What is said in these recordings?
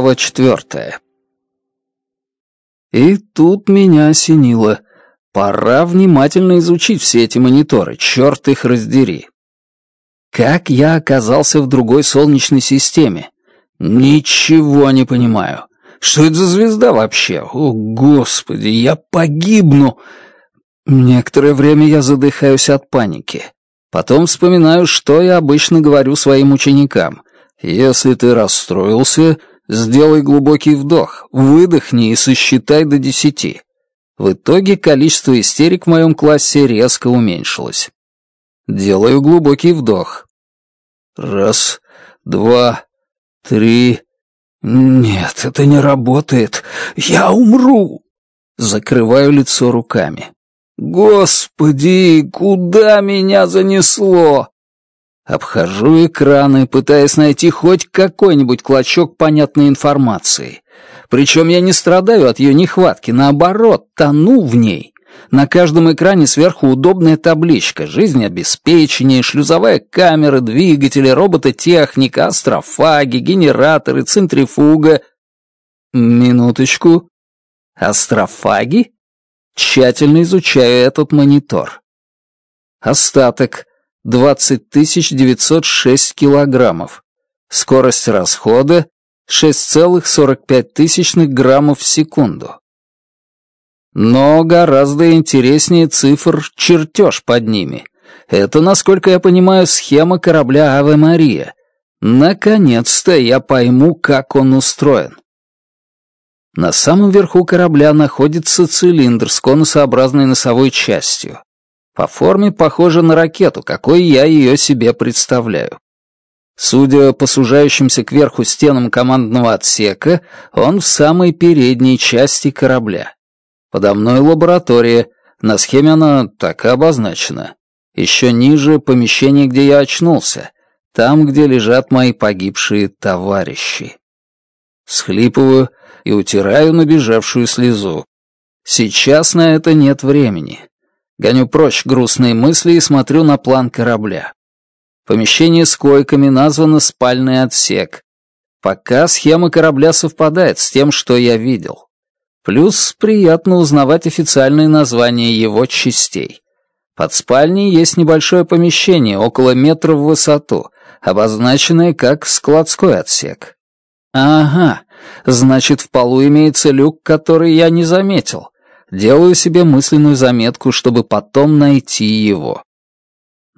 Глава четвертая. И тут меня осенило. Пора внимательно изучить все эти мониторы, черт их раздери. Как я оказался в другой солнечной системе? Ничего не понимаю. Что это за звезда вообще? О, господи, я погибну! Некоторое время я задыхаюсь от паники. Потом вспоминаю, что я обычно говорю своим ученикам. Если ты расстроился, Сделай глубокий вдох, выдохни и сосчитай до десяти. В итоге количество истерик в моем классе резко уменьшилось. Делаю глубокий вдох. Раз, два, три... Нет, это не работает. Я умру! Закрываю лицо руками. Господи, куда меня занесло? Обхожу экраны, пытаясь найти хоть какой-нибудь клочок понятной информации. Причем я не страдаю от ее нехватки, наоборот, тону в ней. На каждом экране сверху удобная табличка «Жизнеобеспечение», «Шлюзовая камера», «Двигатели», «Робототехника», «Астрофаги», «Генераторы», «Центрифуга». Минуточку. «Астрофаги»? Тщательно изучаю этот монитор. Остаток. 20 906 килограммов. Скорость расхода 6,45 граммов в секунду. Но гораздо интереснее цифр чертеж под ними. Это, насколько я понимаю, схема корабля «Аве Мария». Наконец-то я пойму, как он устроен. На самом верху корабля находится цилиндр с конусообразной носовой частью. По форме похожа на ракету, какой я ее себе представляю. Судя по сужающимся кверху стенам командного отсека, он в самой передней части корабля. Подо мной лаборатория, на схеме она так и обозначена. Еще ниже помещение, где я очнулся, там, где лежат мои погибшие товарищи. Схлипываю и утираю набежавшую слезу. Сейчас на это нет времени. Гоню прочь грустные мысли и смотрю на план корабля. Помещение с койками названо «спальный отсек». Пока схема корабля совпадает с тем, что я видел. Плюс приятно узнавать официальные названия его частей. Под спальней есть небольшое помещение, около метра в высоту, обозначенное как складской отсек. Ага, значит, в полу имеется люк, который я не заметил делаю себе мысленную заметку, чтобы потом найти его.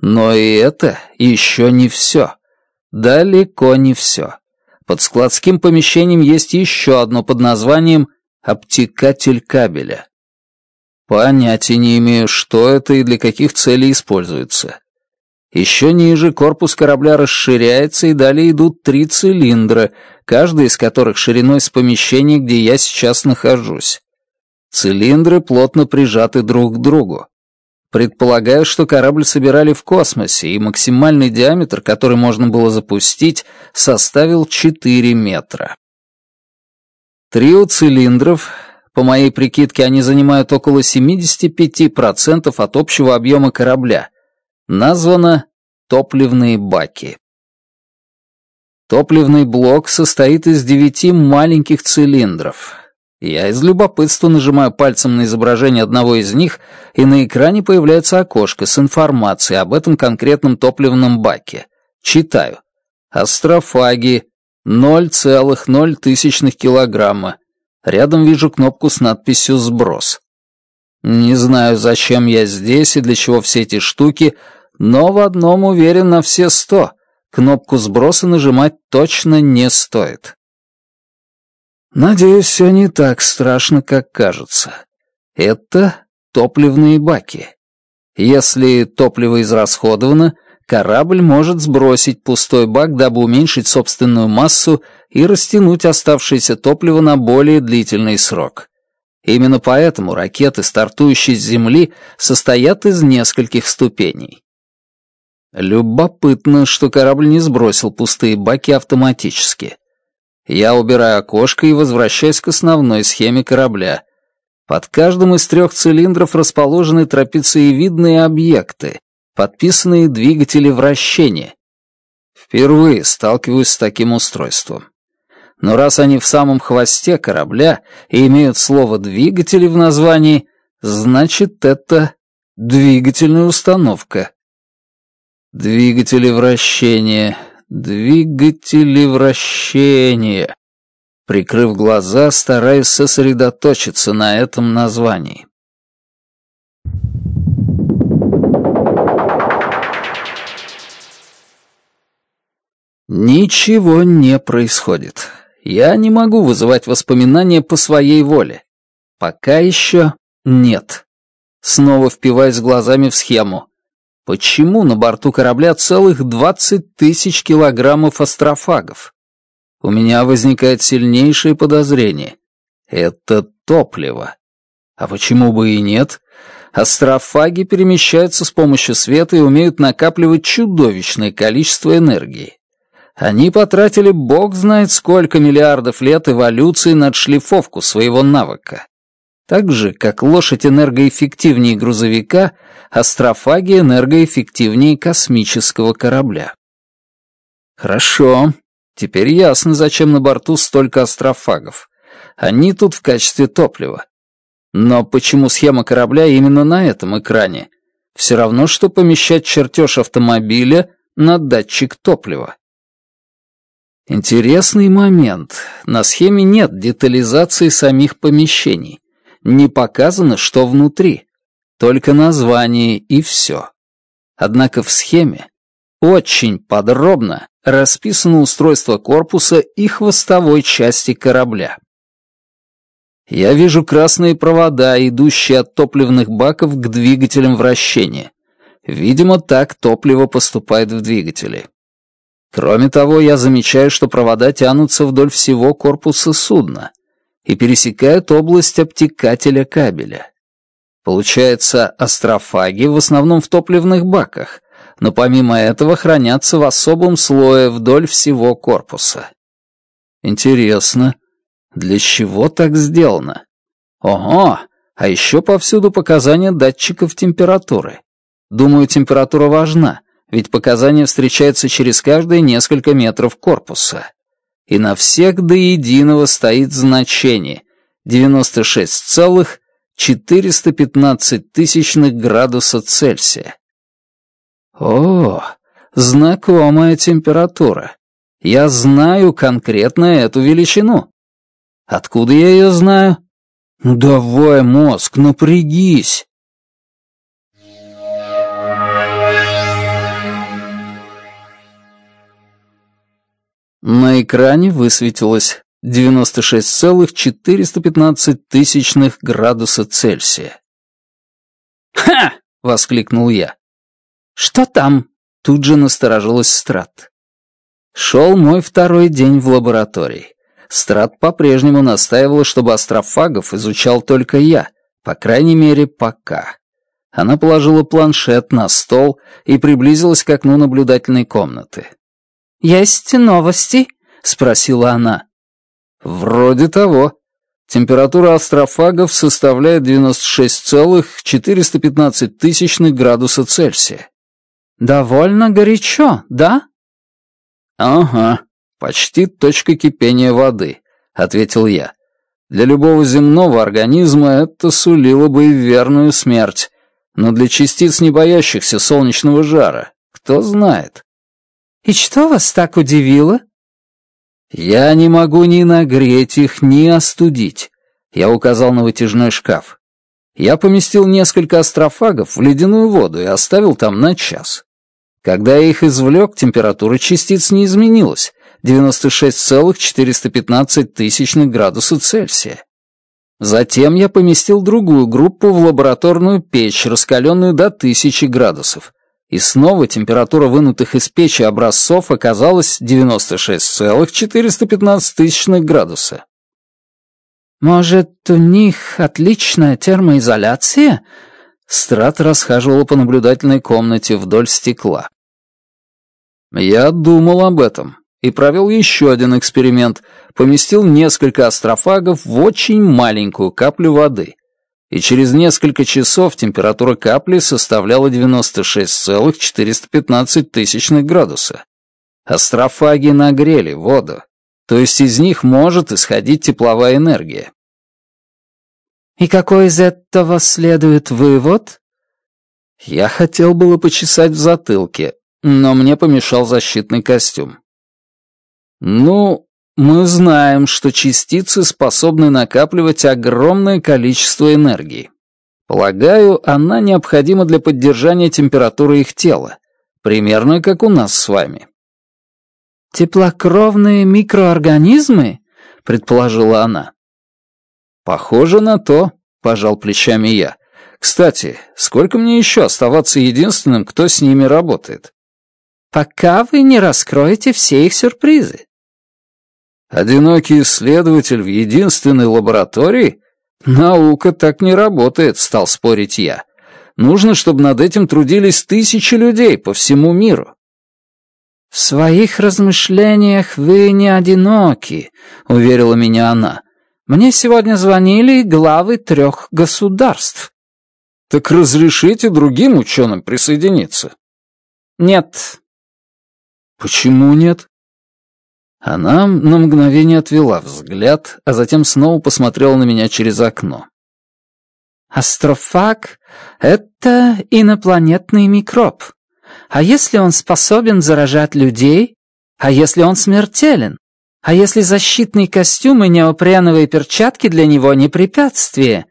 Но и это еще не все. Далеко не все. Под складским помещением есть еще одно под названием «обтекатель кабеля». Понятия не имею, что это и для каких целей используется. Еще ниже корпус корабля расширяется, и далее идут три цилиндра, каждый из которых шириной с помещения, где я сейчас нахожусь. Цилиндры плотно прижаты друг к другу. Предполагаю, что корабль собирали в космосе, и максимальный диаметр, который можно было запустить, составил 4 метра. Трио цилиндров, по моей прикидке, они занимают около 75% от общего объема корабля, названо топливные баки. Топливный блок состоит из девяти маленьких цилиндров, я из любопытства нажимаю пальцем на изображение одного из них, и на экране появляется окошко с информацией об этом конкретном топливном баке. Читаю. Астрофаги. 0,0 килограмма. Рядом вижу кнопку с надписью «Сброс». Не знаю, зачем я здесь и для чего все эти штуки, но в одном уверен на все сто. Кнопку сброса нажимать точно не стоит. Надеюсь, все не так страшно, как кажется. Это топливные баки. Если топливо израсходовано, корабль может сбросить пустой бак, дабы уменьшить собственную массу и растянуть оставшееся топливо на более длительный срок. Именно поэтому ракеты, стартующие с Земли, состоят из нескольких ступеней. Любопытно, что корабль не сбросил пустые баки автоматически. Я убираю окошко и возвращаюсь к основной схеме корабля. Под каждым из трех цилиндров расположены трапециевидные объекты, подписанные двигатели вращения. Впервые сталкиваюсь с таким устройством. Но раз они в самом хвосте корабля и имеют слово «двигатели» в названии, значит, это двигательная установка. Двигатели вращения, Двигатели вращения. Прикрыв глаза, стараюсь сосредоточиться на этом названии. Ничего не происходит. Я не могу вызывать воспоминания по своей воле. Пока еще нет. Снова впиваясь глазами в схему. Почему на борту корабля целых 20 тысяч килограммов астрофагов? У меня возникает сильнейшее подозрение. Это топливо. А почему бы и нет? Астрофаги перемещаются с помощью света и умеют накапливать чудовищное количество энергии. Они потратили бог знает сколько миллиардов лет эволюции на отшлифовку своего навыка так же, как лошадь энергоэффективнее грузовика, астрофаги энергоэффективнее космического корабля. Хорошо, теперь ясно, зачем на борту столько астрофагов. Они тут в качестве топлива. Но почему схема корабля именно на этом экране? Все равно, что помещать чертеж автомобиля на датчик топлива. Интересный момент. На схеме нет детализации самих помещений не показано, что внутри. Только название и все. Однако в схеме очень подробно расписано устройство корпуса и хвостовой части корабля. Я вижу красные провода, идущие от топливных баков к двигателям вращения. Видимо, так топливо поступает в двигатели. Кроме того, я замечаю, что провода тянутся вдоль всего корпуса судна — и пересекают область обтекателя кабеля. Получается, астрофаги в основном в топливных баках, но помимо этого хранятся в особом слое вдоль всего корпуса. Интересно, для чего так сделано? Ого, а еще повсюду показания датчиков температуры. Думаю, температура важна, ведь показания встречаются через каждые несколько метров корпуса и на всех до единого стоит значение 96,415 тысячных градуса Цельсия. О, знакомая температура. Я знаю конкретно эту величину. Откуда я ее знаю? Ну давай, мозг, напрягись. На экране высветилось 96,415 градуса Цельсия. «Ха!» — воскликнул я. «Что там?» — тут же насторожилась Страт. Шел мой второй день в лаборатории. Страт по-прежнему настаивала, чтобы астрофагов изучал только я, по крайней мере, пока. Она положила планшет на стол и приблизилась к окну наблюдательной комнаты. «Есть новости?» — спросила она. «Вроде того. Температура астрофагов составляет 96,415 градуса Цельсия». «Довольно горячо, да?» «Ага, почти точка кипения воды», — ответил я. «Для любого земного организма это сулило бы верную смерть, но для частиц, не боящихся солнечного жара, кто знает, и что вас так удивило?» «Я не могу ни нагреть их, ни остудить», — я указал на вытяжной шкаф. Я поместил несколько астрофагов в ледяную воду и оставил там на час. Когда я их извлек, температура частиц не изменилась, 96,415 тысячных градуса Цельсия. Затем я поместил другую группу в лабораторную печь, раскаленную до 1000 градусов, и снова температура вынутых из печи образцов оказалась 96,415 градуса. «Может, у них отличная термоизоляция?» Страт расхаживала по наблюдательной комнате вдоль стекла. «Я думал об этом», и провел еще один эксперимент. Поместил несколько астрофагов в очень маленькую каплю воды и через несколько часов температура капли составляла 96,415 градуса. Астрофаги нагрели воду, то есть из них может исходить тепловая энергия. И какой из этого следует вывод? Я хотел было почесать в затылке, но мне помешал защитный костюм. Ну, мы знаем, что частицы способны накапливать огромное количество энергии. Полагаю, она необходима для поддержания температуры их тела, примерно как у нас с вами. «Теплокровные микроорганизмы?» — предположила она. «Похоже на то», — пожал плечами я. «Кстати, сколько мне еще оставаться единственным, кто с ними работает?» «Пока вы не раскроете все их сюрпризы», Одинокий исследователь в единственной лаборатории? Наука так не работает, стал спорить я. Нужно, чтобы над этим трудились тысячи людей по всему миру. «В своих размышлениях вы не одиноки», — уверила меня она. «Мне сегодня звонили главы трех государств». «Так разрешите другим ученым присоединиться?» «Нет». «Почему нет?» Она на мгновение отвела взгляд, а затем снова посмотрела на меня через окно. «Астрофаг — это инопланетный микроб. А если он способен заражать людей? А если он смертелен? А если защитный костюм и неопреновые перчатки для него не препятствие?»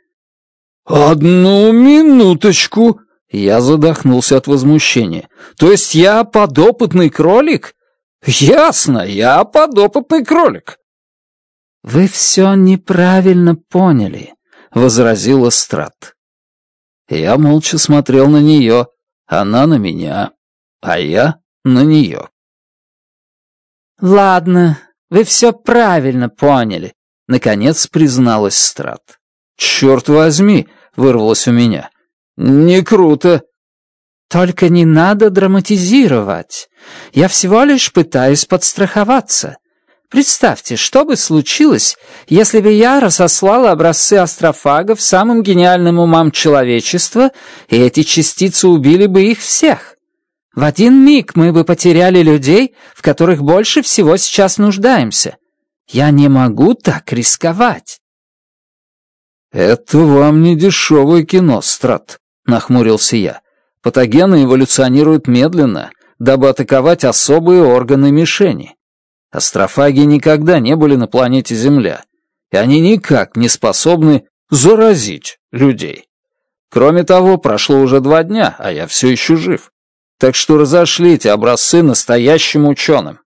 «Одну минуточку!» Я задохнулся от возмущения. «То есть я подопытный кролик? «Ясно, я подопытный кролик». «Вы все неправильно поняли», — возразила Страт. Я молча смотрел на нее, она на меня, а я на нее. «Ладно, вы все правильно поняли», — наконец призналась Страт. «Черт возьми!» — вырвалось у меня. «Не круто!» Только не надо драматизировать. Я всего лишь пытаюсь подстраховаться. Представьте, что бы случилось, если бы я разослала образцы астрофагов самым гениальным умам человечества, и эти частицы убили бы их всех? В один миг мы бы потеряли людей, в которых больше всего сейчас нуждаемся. Я не могу так рисковать. «Это вам не дешевое кино, Страт», — нахмурился я. Патогены эволюционируют медленно, дабы атаковать особые органы мишени. Астрофаги никогда не были на планете Земля, и они никак не способны заразить людей. Кроме того, прошло уже два дня, а я все еще жив. Так что разошлите образцы настоящим ученым.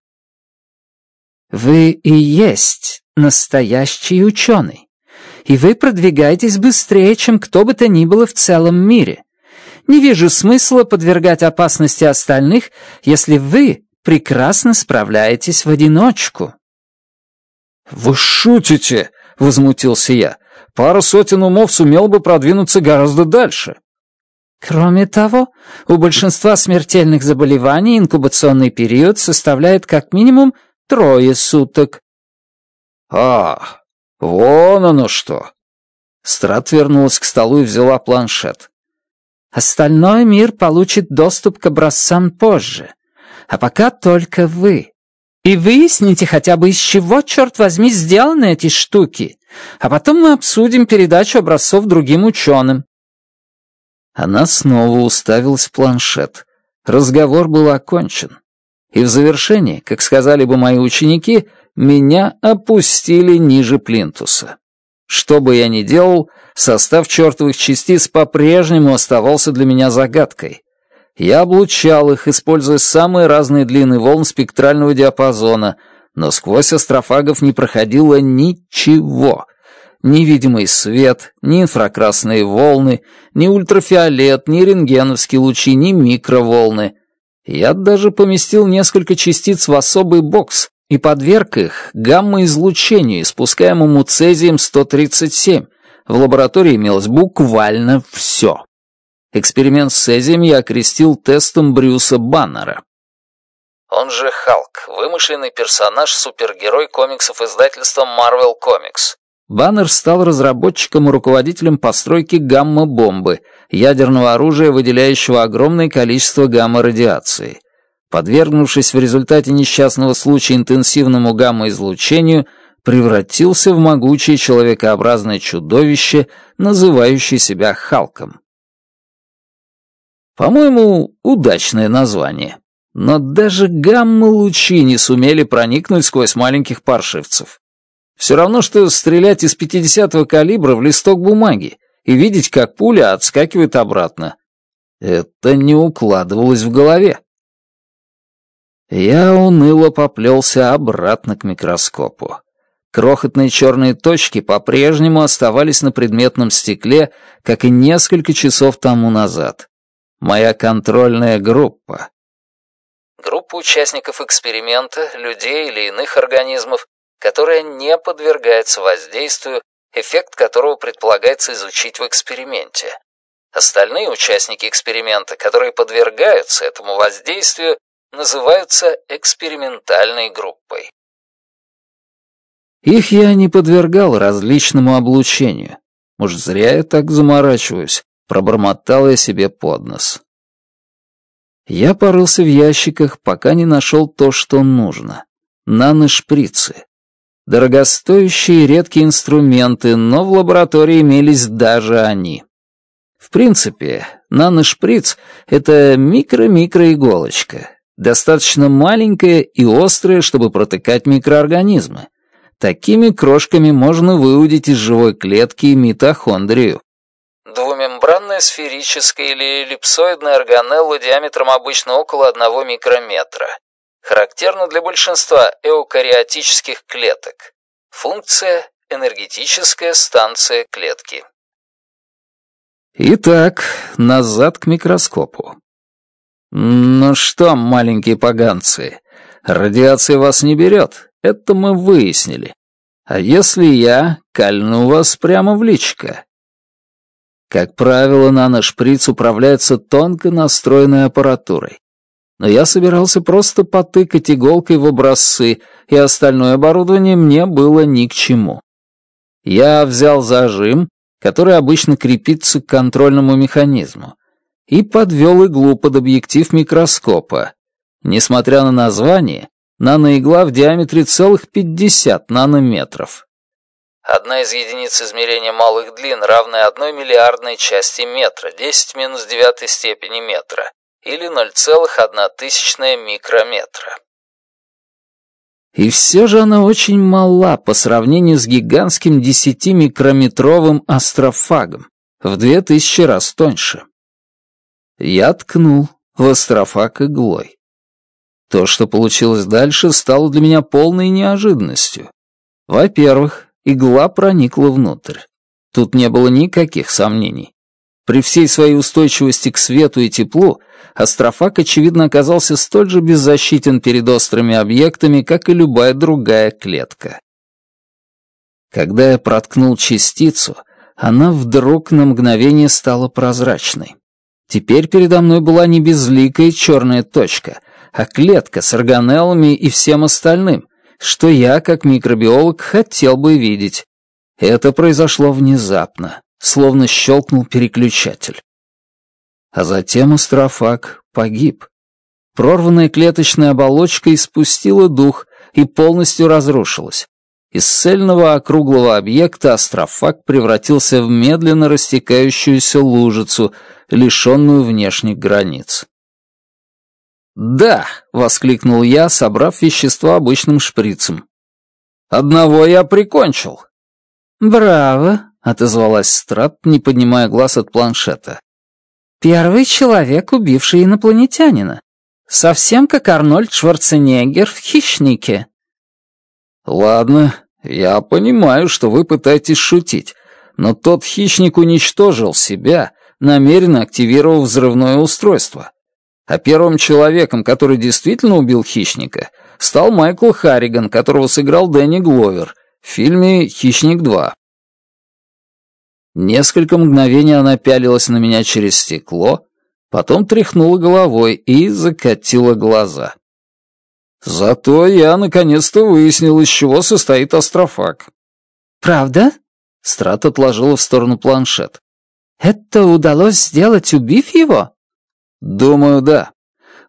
Вы и есть настоящий ученый. И вы продвигаетесь быстрее, чем кто бы то ни было в целом мире не вижу смысла подвергать опасности остальных, если вы прекрасно справляетесь в одиночку». «Вы шутите!» — возмутился я. Пару сотен умов сумел бы продвинуться гораздо дальше». Кроме того, у большинства смертельных заболеваний инкубационный период составляет как минимум трое суток. «А, вон оно что!» Страт вернулась к столу и взяла планшет. Остальной мир получит доступ к образцам позже. А пока только вы. И выясните хотя бы, из чего, черт возьми, сделаны эти штуки. А потом мы обсудим передачу образцов другим ученым. Она снова уставилась в планшет. Разговор был окончен. И в завершении, как сказали бы мои ученики, меня опустили ниже плинтуса. Что бы я ни делал, состав чертовых частиц по-прежнему оставался для меня загадкой. Я облучал их, используя самые разные длины волн спектрального диапазона, но сквозь астрофагов не проходило ничего. Ни видимый свет, ни инфракрасные волны, ни ультрафиолет, ни рентгеновские лучи, ни микроволны. Я даже поместил несколько частиц в особый бокс, и подверг их гамма-излучению, испускаемому цезием-137. В лаборатории имелось буквально все. Эксперимент с цезием я окрестил тестом Брюса Баннера. Он же Халк, вымышленный персонаж-супергерой комиксов издательства Marvel Comics. Баннер стал разработчиком и руководителем постройки гамма-бомбы, ядерного оружия, выделяющего огромное количество гамма-радиации подвергнувшись в результате несчастного случая интенсивному гамма-излучению, превратился в могучее человекообразное чудовище, называющее себя Халком. По-моему, удачное название. Но даже гамма-лучи не сумели проникнуть сквозь маленьких паршивцев. Все равно, что стрелять из 50-го калибра в листок бумаги и видеть, как пуля отскакивает обратно. Это не укладывалось в голове. Я уныло поплелся обратно к микроскопу. Крохотные черные точки по-прежнему оставались на предметном стекле, как и несколько часов тому назад. Моя контрольная группа. Группа участников эксперимента, людей или иных организмов, которая не подвергается воздействию, эффект которого предполагается изучить в эксперименте. Остальные участники эксперимента, которые подвергаются этому воздействию, называются экспериментальной группой. Их я не подвергал различному облучению. Может, зря я так заморачиваюсь, пробормотал я себе под нос. Я порылся в ящиках, пока не нашел то, что нужно. Наношприцы. Дорогостоящие редкие инструменты, но в лаборатории имелись даже они. В принципе, наношприц — это микро-микроиголочка, достаточно маленькая и острая, чтобы протыкать микроорганизмы. Такими крошками можно выудить из живой клетки митохондрию. Двумембранная сферическая или эллипсоидная органелла диаметром обычно около 1 микрометра. Характерна для большинства эукариотических клеток. Функция – энергетическая станция клетки. Итак, назад к микроскопу. «Ну что, маленькие поганцы, радиация вас не берет, это мы выяснили. А если я кольну вас прямо в личко?» Как правило, наношприц управляется тонко настроенной аппаратурой. Но я собирался просто потыкать иголкой в образцы, и остальное оборудование мне было ни к чему. Я взял зажим, который обычно крепится к контрольному механизму, и подвел иглу под объектив микроскопа. Несмотря на название, наноигла в диаметре целых 50 нанометров. Одна из единиц измерения малых длин равная одной миллиардной части метра, 10 минус 9 степени метра, или 0,1 микрометра. И все же она очень мала по сравнению с гигантским 10-микрометровым астрофагом, в 2000 раз тоньше. Я ткнул в острофака иглой. То, что получилось дальше, стало для меня полной неожиданностью. Во-первых, игла проникла внутрь. Тут не было никаких сомнений. При всей своей устойчивости к свету и теплу, астрофаг, очевидно, оказался столь же беззащитен перед острыми объектами, как и любая другая клетка. Когда я проткнул частицу, она вдруг на мгновение стала прозрачной. Теперь передо мной была не безликая черная точка, а клетка с органеллами и всем остальным, что я, как микробиолог, хотел бы видеть. Это произошло внезапно, словно щелкнул переключатель. А затем астрофаг погиб. Прорванная клеточная оболочка испустила дух и полностью разрушилась. Из цельного округлого объекта острофаг превратился в медленно растекающуюся лужицу, лишенную внешних границ. «Да!» — воскликнул я, собрав вещество обычным шприцем. «Одного я прикончил!» «Браво!» — отозвалась Страт, не поднимая глаз от планшета. «Первый человек, убивший инопланетянина. Совсем как Арнольд Шварценеггер в «Хищнике». «Ладно, я понимаю, что вы пытаетесь шутить, но тот хищник уничтожил себя, намеренно активировав взрывное устройство. А первым человеком, который действительно убил хищника, стал Майкл Харриган, которого сыграл Дэнни Гловер в фильме «Хищник 2». Несколько мгновений она пялилась на меня через стекло, потом тряхнула головой и закатила глаза. Зато я наконец-то выяснил, из чего состоит астрофаг. Правда? Страт отложила в сторону планшет. Это удалось сделать, убив его? Думаю, да.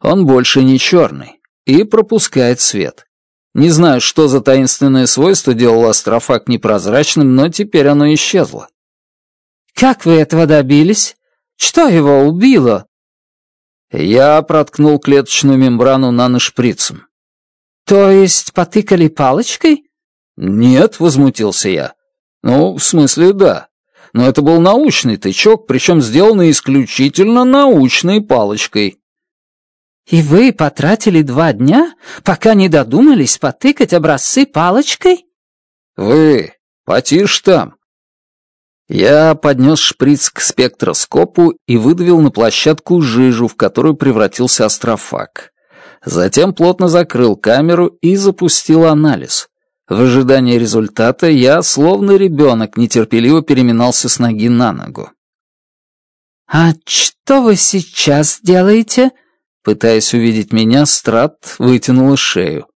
Он больше не черный и пропускает свет. Не знаю, что за таинственное свойство делало астрофаг непрозрачным, но теперь оно исчезло. Как вы этого добились? Что его убило? Я проткнул клеточную мембрану наношприцем. То есть потыкали палочкой? Нет, возмутился я. Ну, в смысле, да. Но это был научный тычок, причем сделанный исключительно научной палочкой. И вы потратили два дня, пока не додумались потыкать образцы палочкой? Вы, потише там. Я поднес шприц к спектроскопу и выдавил на площадку жижу, в которую превратился астрофаг. Затем плотно закрыл камеру и запустил анализ. В ожидании результата я, словно ребенок, нетерпеливо переминался с ноги на ногу. «А что вы сейчас делаете?» Пытаясь увидеть меня, Страт вытянула шею.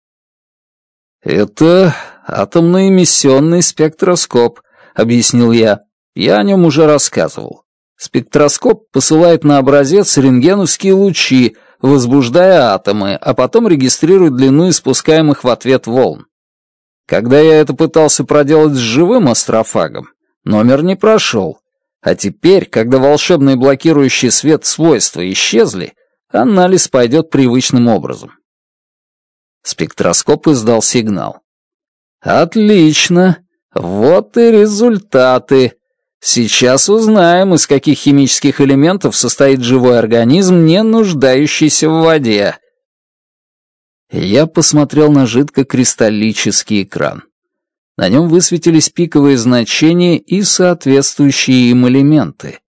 «Это атомно-эмиссионный спектроскоп», — объяснил я. «Я о нем уже рассказывал. Спектроскоп посылает на образец рентгеновские лучи, возбуждая атомы, а потом регистрирует длину испускаемых в ответ волн. Когда я это пытался проделать с живым астрофагом, номер не прошел. А теперь, когда волшебные блокирующие свет свойства исчезли, анализ пойдет привычным образом. Спектроскоп издал сигнал. «Отлично! Вот и результаты!» Сейчас узнаем, из каких химических элементов состоит живой организм, не нуждающийся в воде. Я посмотрел на жидкокристаллический экран. На нем высветились пиковые значения и соответствующие им элементы.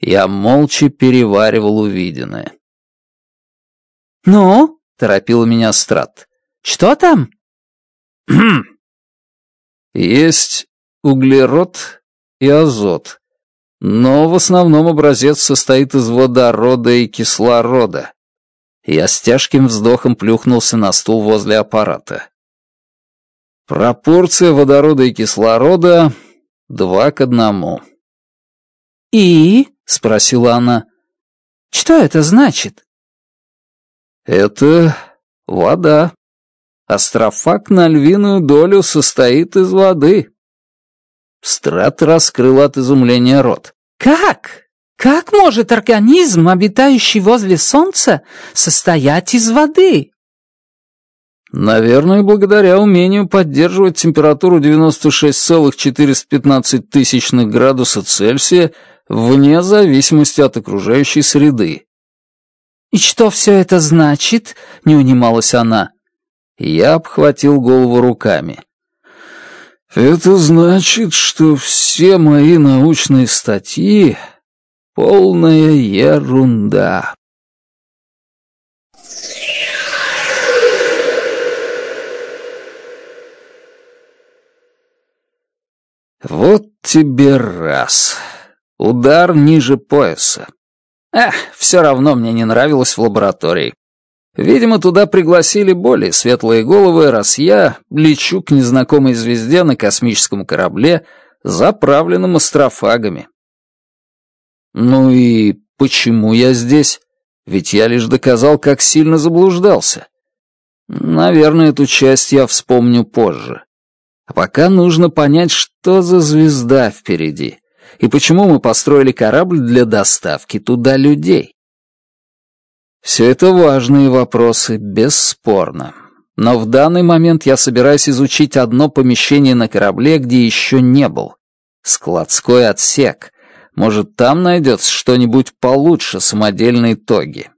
Я молча переваривал увиденное. «Ну?» — торопил меня Страт. «Что там?» «Есть углерод, и азот. Но в основном образец состоит из водорода и кислорода. Я с тяжким вздохом плюхнулся на стул возле аппарата. Пропорция водорода и кислорода два к одному. «И?» — спросила она. «Что это значит?» «Это вода. Астрофак на львиную долю состоит из воды», Страт раскрыл от изумления рот. «Как? Как может организм, обитающий возле Солнца, состоять из воды?» Наверное, благодаря умению поддерживать температуру 96,415 градуса Цельсия вне зависимости от окружающей среды. «И что все это значит?» — не унималась она. Я обхватил голову руками. Это значит, что все мои научные статьи — полная ерунда. Вот тебе раз. Удар ниже пояса. Эх, все равно мне не нравилось в лаборатории. Видимо, туда пригласили более светлые головы, раз я лечу к незнакомой звезде на космическом корабле, заправленном астрофагами. Ну и почему я здесь? Ведь я лишь доказал, как сильно заблуждался. Наверное, эту часть я вспомню позже. А пока нужно понять, что за звезда впереди, и почему мы построили корабль для доставки туда людей. Все это важные вопросы, бесспорно. Но в данный момент я собираюсь изучить одно помещение на корабле, где еще не был. Складской отсек. Может, там найдется что-нибудь получше самодельной тоги.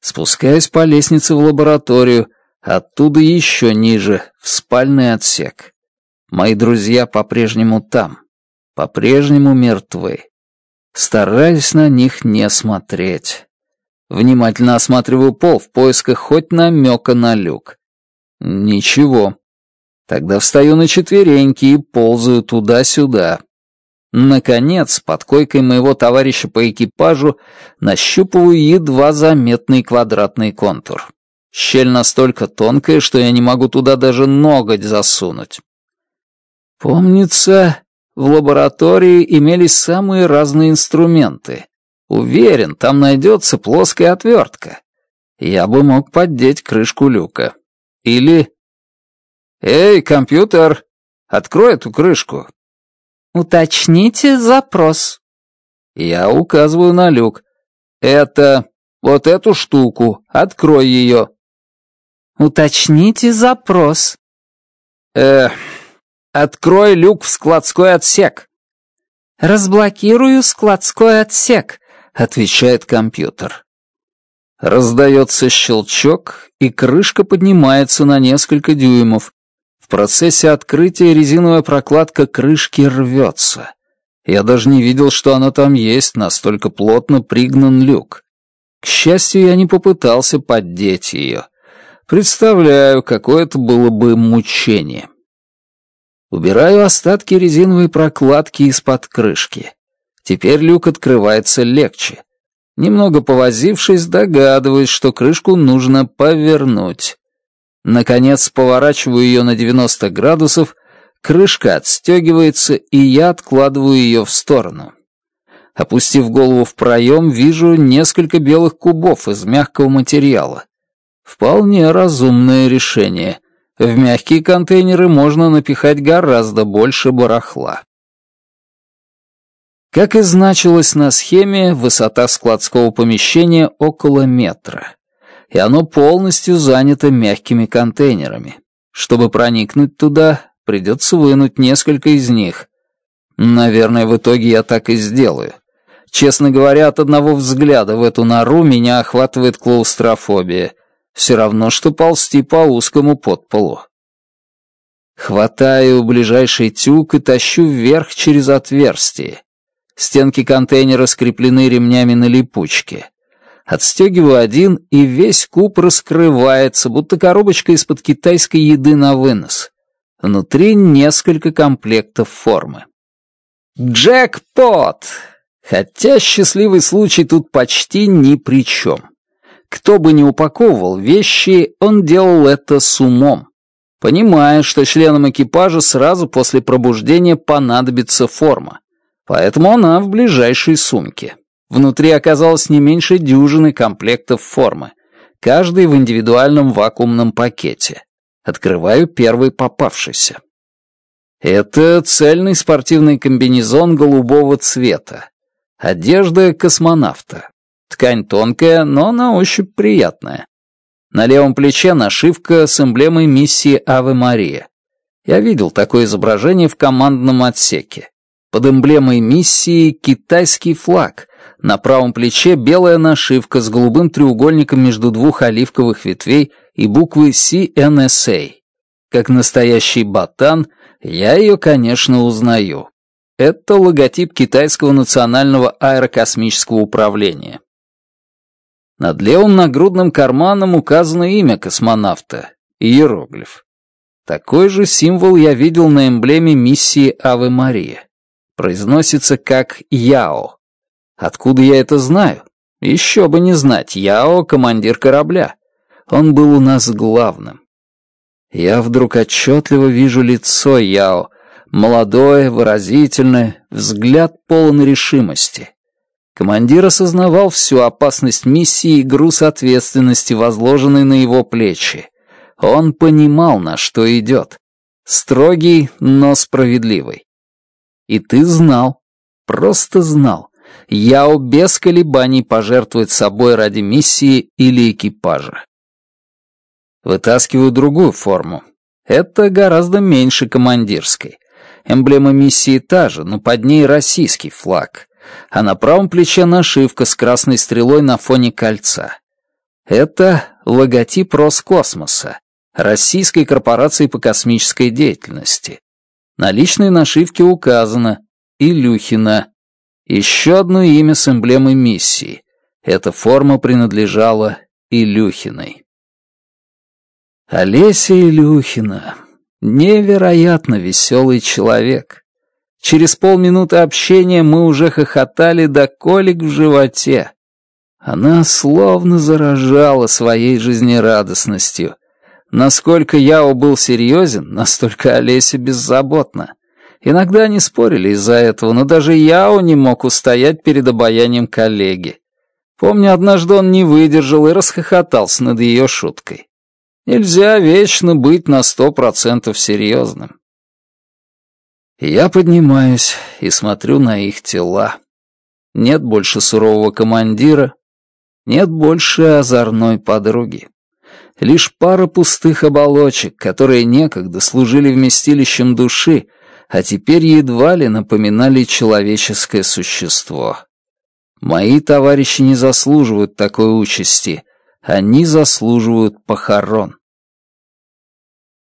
Спускаясь по лестнице в лабораторию, оттуда еще ниже, в спальный отсек. Мои друзья по-прежнему там, по-прежнему мертвы. Стараюсь на них не смотреть внимательно осматриваю пол в поисках хоть намека на люк. Ничего. Тогда встаю на четвереньки и ползаю туда-сюда. Наконец, под койкой моего товарища по экипажу нащупываю едва заметный квадратный контур. Щель настолько тонкая, что я не могу туда даже ноготь засунуть. Помнится, в лаборатории имелись самые разные инструменты — Уверен, там найдется плоская отвертка. Я бы мог поддеть крышку люка. Или... Эй, компьютер, открой эту крышку. Уточните запрос. Я указываю на люк. Это... Вот эту штуку. Открой ее. Уточните запрос. Эх, открой люк в складской отсек. Разблокирую складской отсек отвечает компьютер. Раздается щелчок, и крышка поднимается на несколько дюймов. В процессе открытия резиновая прокладка крышки рвется. Я даже не видел, что она там есть, настолько плотно пригнан люк. К счастью, я не попытался поддеть ее. Представляю, какое это было бы мучение. Убираю остатки резиновой прокладки из-под крышки. Теперь люк открывается легче. Немного повозившись, догадываюсь, что крышку нужно повернуть. Наконец, поворачиваю ее на 90 градусов, крышка отстегивается, и я откладываю ее в сторону. Опустив голову в проем, вижу несколько белых кубов из мягкого материала. Вполне разумное решение. В мягкие контейнеры можно напихать гораздо больше барахла. Как и значилось на схеме, высота складского помещения около метра, и оно полностью занято мягкими контейнерами. Чтобы проникнуть туда, придется вынуть несколько из них. Наверное, в итоге я так и сделаю. Честно говоря, от одного взгляда в эту нору меня охватывает клаустрофобия. Все равно, что ползти по узкому подполу. Хватаю ближайший тюк и тащу вверх через отверстие. Стенки контейнера скреплены ремнями на липучке. Отстегиваю один, и весь куб раскрывается, будто коробочка из-под китайской еды на вынос. Внутри несколько комплектов формы. Джекпот! Хотя счастливый случай тут почти ни при чем. Кто бы ни упаковывал вещи, он делал это с умом, понимая, что членам экипажа сразу после пробуждения понадобится форма поэтому она в ближайшей сумке. Внутри оказалось не меньше дюжины комплектов формы, каждый в индивидуальном вакуумном пакете. Открываю первый попавшийся. Это цельный спортивный комбинезон голубого цвета. Одежда космонавта. Ткань тонкая, но на ощупь приятная. На левом плече нашивка с эмблемой миссии Аве Мария. Я видел такое изображение в командном отсеке. Под эмблемой миссии китайский флаг. На правом плече белая нашивка с голубым треугольником между двух оливковых ветвей и буквы CNSA. Как настоящий ботан, я ее, конечно, узнаю. Это логотип Китайского национального аэрокосмического управления. Над левым нагрудным карманом указано имя космонавта — иероглиф. Такой же символ я видел на эмблеме миссии Авы Мария произносится как «Яо». Откуда я это знаю? Еще бы не знать, Яо — командир корабля. Он был у нас главным. Я вдруг отчетливо вижу лицо Яо, молодое, выразительное, взгляд полон решимости. Командир осознавал всю опасность миссии и груз ответственности, возложенной на его плечи. Он понимал, на что идет. Строгий, но справедливый. И ты знал, просто знал. Яо без колебаний пожертвует собой ради миссии или экипажа. Вытаскиваю другую форму. Это гораздо меньше командирской. Эмблема миссии та же, но под ней российский флаг. А на правом плече нашивка с красной стрелой на фоне кольца. Это логотип Роскосмоса, российской корпорации по космической деятельности. На личной нашивке указано. Илюхина. Еще одно имя с эмблемой миссии. Эта форма принадлежала Илюхиной. Олеся Илюхина. Невероятно веселый человек. Через полминуты общения мы уже хохотали до колик в животе. Она словно заражала своей жизнерадостностью — Насколько Яо был серьезен, настолько Олеся беззаботна. Иногда они спорили из-за этого, но даже Яо не мог устоять перед обаянием коллеги. Помню, однажды он не выдержал и расхохотался над ее шуткой. Нельзя вечно быть на сто процентов серьезным. Я поднимаюсь и смотрю на их тела. Нет больше сурового командира, нет больше озорной подруги. Лишь пара пустых оболочек, которые некогда служили вместилищем души, а теперь едва ли напоминали человеческое существо. Мои товарищи не заслуживают такой участи, они заслуживают похорон.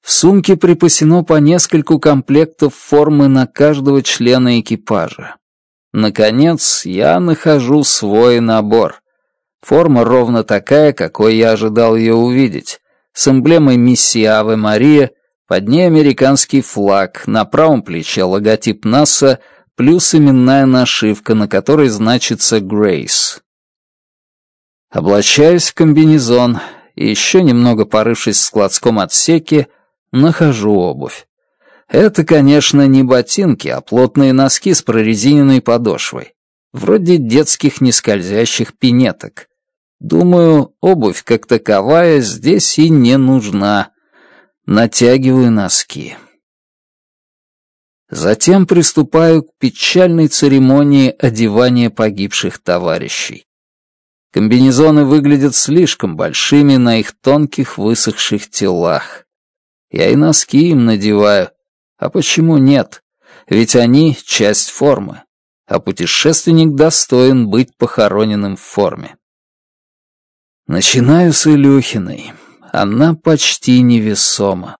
В сумке припасено по нескольку комплектов формы на каждого члена экипажа. Наконец, я нахожу свой набор. Форма ровно такая, какой я ожидал ее увидеть, с эмблемой миссии Авы Мария, под ней американский флаг, на правом плече логотип НАСА, плюс именная нашивка, на которой значится «Грейс». Облачаюсь в комбинезон, и еще немного порывшись в складском отсеке, нахожу обувь. Это, конечно, не ботинки, а плотные носки с прорезиненной подошвой, вроде детских нескользящих пинеток. Думаю, обувь как таковая здесь и не нужна. Натягиваю носки. Затем приступаю к печальной церемонии одевания погибших товарищей. Комбинезоны выглядят слишком большими на их тонких высохших телах. Я и носки им надеваю. А почему нет? Ведь они — часть формы. А путешественник достоин быть похороненным в форме. Начинаю с Илюхиной. Она почти невесома.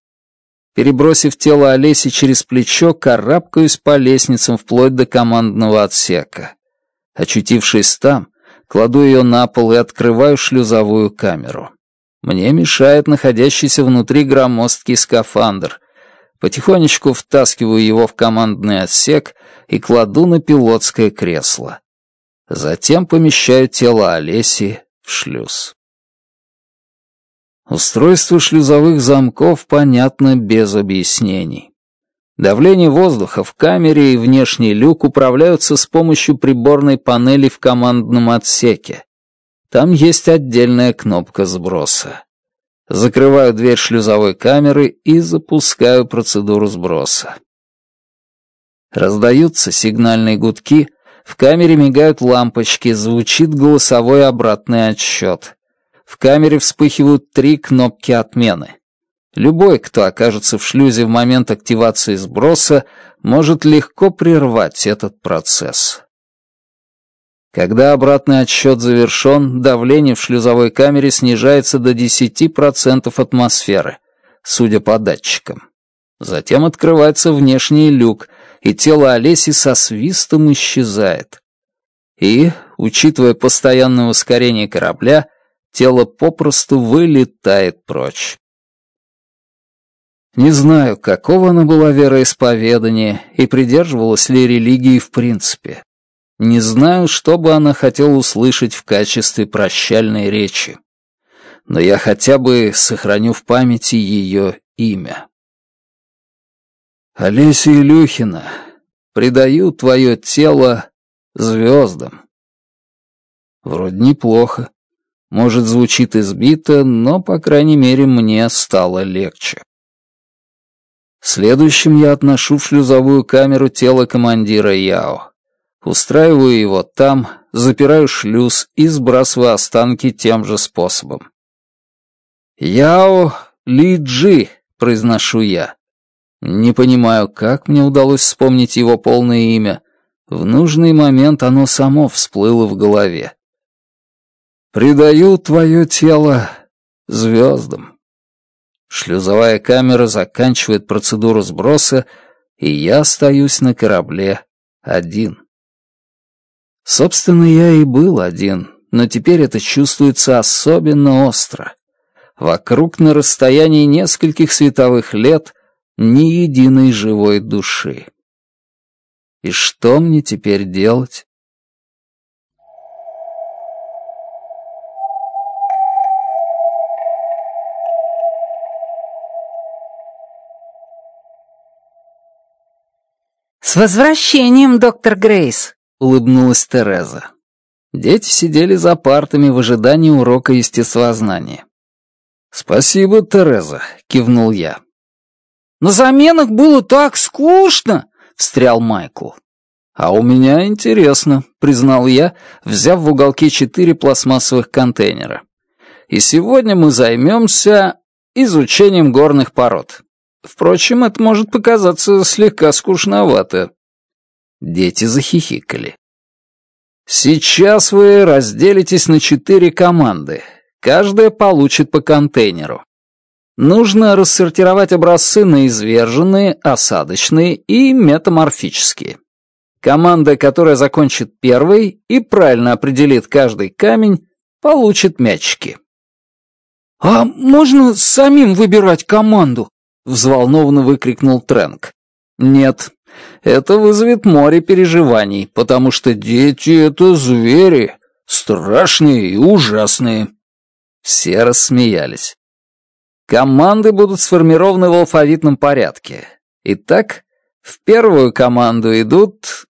Перебросив тело Олеси через плечо, карабкаюсь по лестницам вплоть до командного отсека. Очутившись там, кладу ее на пол и открываю шлюзовую камеру. Мне мешает находящийся внутри громоздкий скафандр. Потихонечку втаскиваю его в командный отсек и кладу на пилотское кресло. Затем помещаю тело Олеси в шлюз. Устройство шлюзовых замков понятно без объяснений. Давление воздуха в камере и внешний люк управляются с помощью приборной панели в командном отсеке. Там есть отдельная кнопка сброса. Закрываю дверь шлюзовой камеры и запускаю процедуру сброса. Раздаются сигнальные гудки, в камере мигают лампочки, звучит голосовой обратный отсчет. В камере вспыхивают три кнопки отмены. Любой, кто окажется в шлюзе в момент активации сброса, может легко прервать этот процесс. Когда обратный отсчет завершен, давление в шлюзовой камере снижается до 10% атмосферы, судя по датчикам. Затем открывается внешний люк, и тело Олеси со свистом исчезает. И, учитывая постоянное ускорение корабля, тело попросту вылетает прочь. Не знаю, какого она была вероисповедания и придерживалась ли религии в принципе. Не знаю, что бы она хотела услышать в качестве прощальной речи. Но я хотя бы сохраню в памяти ее имя. Олеся Илюхина, предаю твое тело звездам. Вроде неплохо. Может, звучит избито, но, по крайней мере, мне стало легче. Следующим я отношу в шлюзовую камеру тело командира Яо. Устраиваю его там, запираю шлюз и сбрасываю останки тем же способом. «Яо Ли Джи», — произношу я. Не понимаю, как мне удалось вспомнить его полное имя. В нужный момент оно само всплыло в голове. Предаю твое тело звездам. Шлюзовая камера заканчивает процедуру сброса, и я остаюсь на корабле один. Собственно, я и был один, но теперь это чувствуется особенно остро. Вокруг на расстоянии нескольких световых лет ни единой живой души. И что мне теперь делать? «С возвращением, доктор Грейс!» — улыбнулась Тереза. Дети сидели за партами в ожидании урока естествознания. «Спасибо, Тереза», — кивнул я. «На заменах было так скучно!» — встрял Майкл. «А у меня интересно», — признал я, взяв в уголке четыре пластмассовых контейнера. «И сегодня мы займемся изучением горных пород». Впрочем, это может показаться слегка скучновато». Дети захихикали. «Сейчас вы разделитесь на четыре команды. Каждая получит по контейнеру. Нужно рассортировать образцы на изверженные, осадочные и метаморфические. Команда, которая закончит первой и правильно определит каждый камень, получит мячики. «А можно самим выбирать команду?» взволнованно выкрикнул Тренк. Нет, это вызовет море переживаний, потому что дети — это звери, страшные и ужасные. Все рассмеялись. Команды будут сформированы в алфавитном порядке. Итак, в первую команду идут...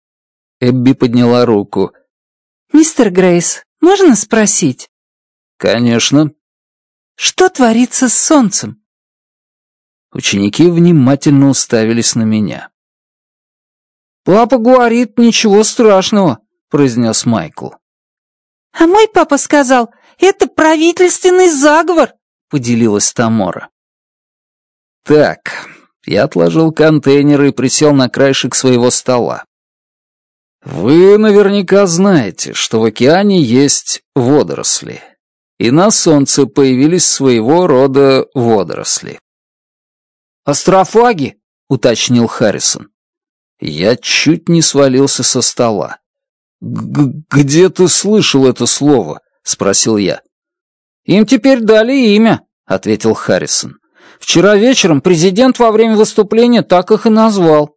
Эбби подняла руку. «Мистер Грейс, можно спросить?» «Конечно». «Что творится с солнцем?» Ученики внимательно уставились на меня. «Папа говорит, ничего страшного», — произнес Майкл. «А мой папа сказал, это правительственный заговор», — поделилась Тамора. «Так», — я отложил контейнер и присел на краешек своего стола. «Вы наверняка знаете, что в океане есть водоросли, и на Солнце появились своего рода водоросли. Астрофаги? — уточнил Харрисон. Я чуть не свалился со стола. «Где ты слышал это слово?» — спросил я. «Им теперь дали имя», — ответил Харрисон. «Вчера вечером президент во время выступления так их и назвал».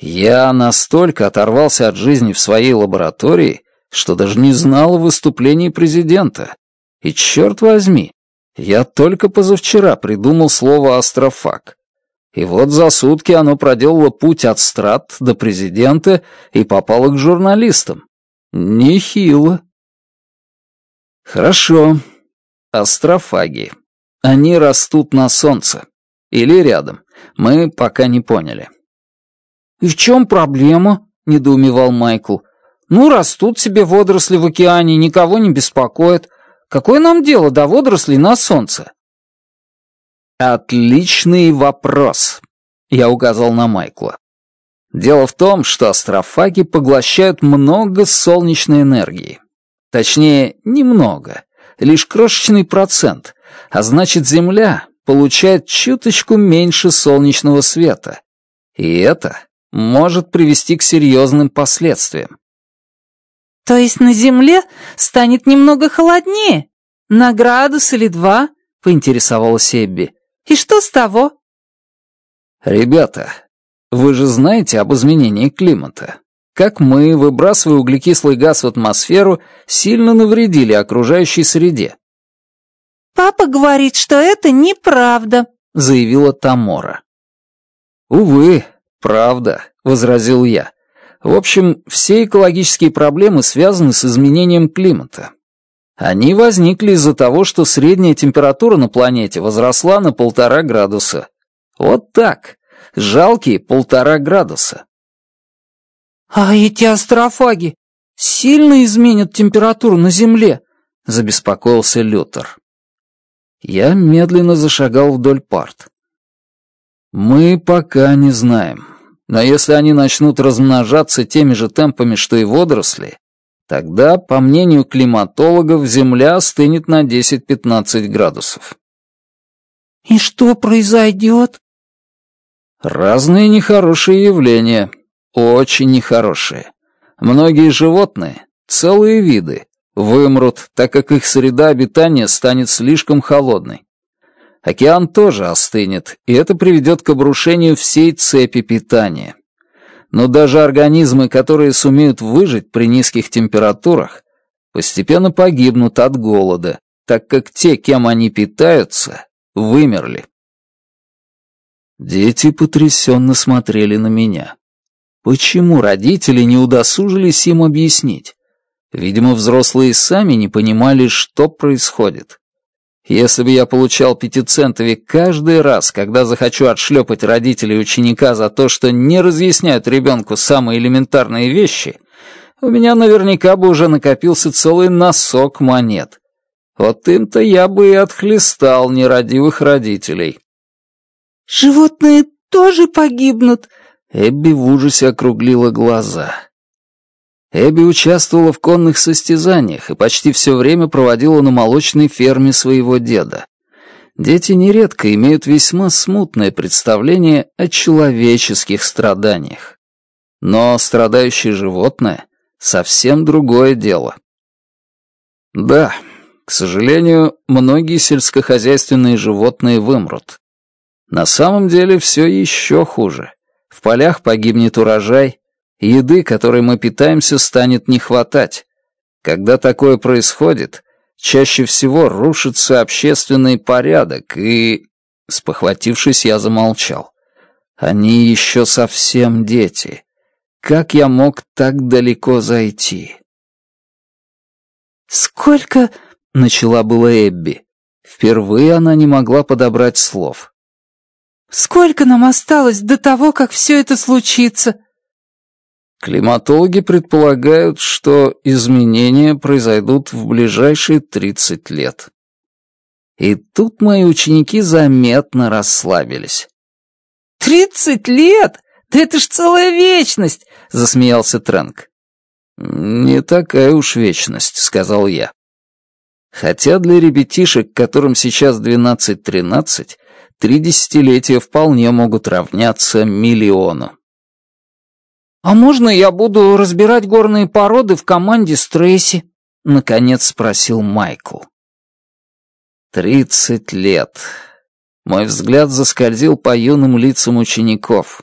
Я настолько оторвался от жизни в своей лаборатории, что даже не знал о выступлении президента. И черт возьми, я только позавчера придумал слово «астрофак». И вот за сутки оно проделало путь от страт до президента и попало к журналистам. Нехило. Хорошо. Астрофаги. Они растут на солнце. Или рядом. Мы пока не поняли. «И в чем проблема?» — недоумевал Майкл. «Ну, растут себе водоросли в океане, никого не беспокоят. Какое нам дело до водорослей на солнце? Отличный вопрос, я указал на Майкла. Дело в том, что астрофаги поглощают много солнечной энергии. Точнее, немного, лишь крошечный процент, а значит Земля получает чуточку меньше солнечного света. И это может привести к серьезным последствиям. То есть на Земле станет немного холоднее? На градус или два?» — поинтересовалась Эбби. «И что с того?» «Ребята, вы же знаете об изменении климата. Как мы, выбрасывая углекислый газ в атмосферу, сильно навредили окружающей среде». «Папа говорит, что это неправда», — заявила Тамора. «Увы, правда», — возразил я. В общем, все экологические проблемы связаны с изменением климата. Они возникли из-за того, что средняя температура на планете возросла на полтора градуса. Вот так. Жалкие полтора градуса. «А эти астрофаги сильно изменят температуру на Земле?» — забеспокоился Лютер. Я медленно зашагал вдоль парт. «Мы пока не знаем. Но если они начнут размножаться теми же темпами, что и водоросли, тогда, по мнению климатологов, Земля остынет на 10-15 градусов. И что произойдет? Разные нехорошие явления, очень нехорошие. Многие животные, целые виды, вымрут, так как их среда обитания станет слишком холодной. Океан тоже остынет, и это приведет к обрушению всей цепи питания. Но даже организмы, которые сумеют выжить при низких температурах, постепенно погибнут от голода, так как те, кем они питаются, вымерли. Дети потрясенно смотрели на меня. Почему родители не удосужились им объяснить? Видимо, взрослые сами не понимали, что происходит. Если бы я получал пятицентовик каждый раз, когда захочу отшлепать родителей ученика за то, что не разъясняют ребенку самые элементарные вещи, у меня наверняка бы уже накопился целый носок монет. Вот им-то я бы и отхлестал нерадивых родителей. «Животные тоже погибнут!» Эбби в ужасе округлила глаза. Эбби участвовала в конных состязаниях и почти все время проводила на молочной ферме своего деда. Дети нередко имеют весьма смутное представление о человеческих страданиях. Но страдающее животное — совсем другое дело. Да, к сожалению, многие сельскохозяйственные животные вымрут. На самом деле все еще хуже. В полях погибнет урожай, Еды, которой мы питаемся, станет не хватать. Когда такое происходит, чаще всего рушится общественный порядок, и...» Спохватившись, я замолчал. «Они еще совсем дети. Как я мог так далеко зайти?» «Сколько...» — начала была Эбби. Впервые она не могла подобрать слов. «Сколько нам осталось до того, как все это случится?» Климатологи предполагают, что изменения произойдут в ближайшие 30 лет. И тут мои ученики заметно расслабились. «Тридцать лет? Да это ж целая вечность!» — засмеялся Трэнк. «Не такая уж вечность», — сказал я. Хотя для ребятишек, которым сейчас 12-13, три десятилетия вполне могут равняться миллиону. «А можно я буду разбирать горные породы в команде с Трейси? — наконец спросил Майкл. «Тридцать лет». Мой взгляд заскользил по юным лицам учеников.